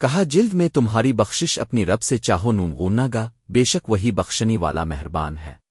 کہا، جلد میں تمہاری بخشش اپنی رب سے چاہو، نون گا، بے شک وہی بخشنی والا مہربان ہے۔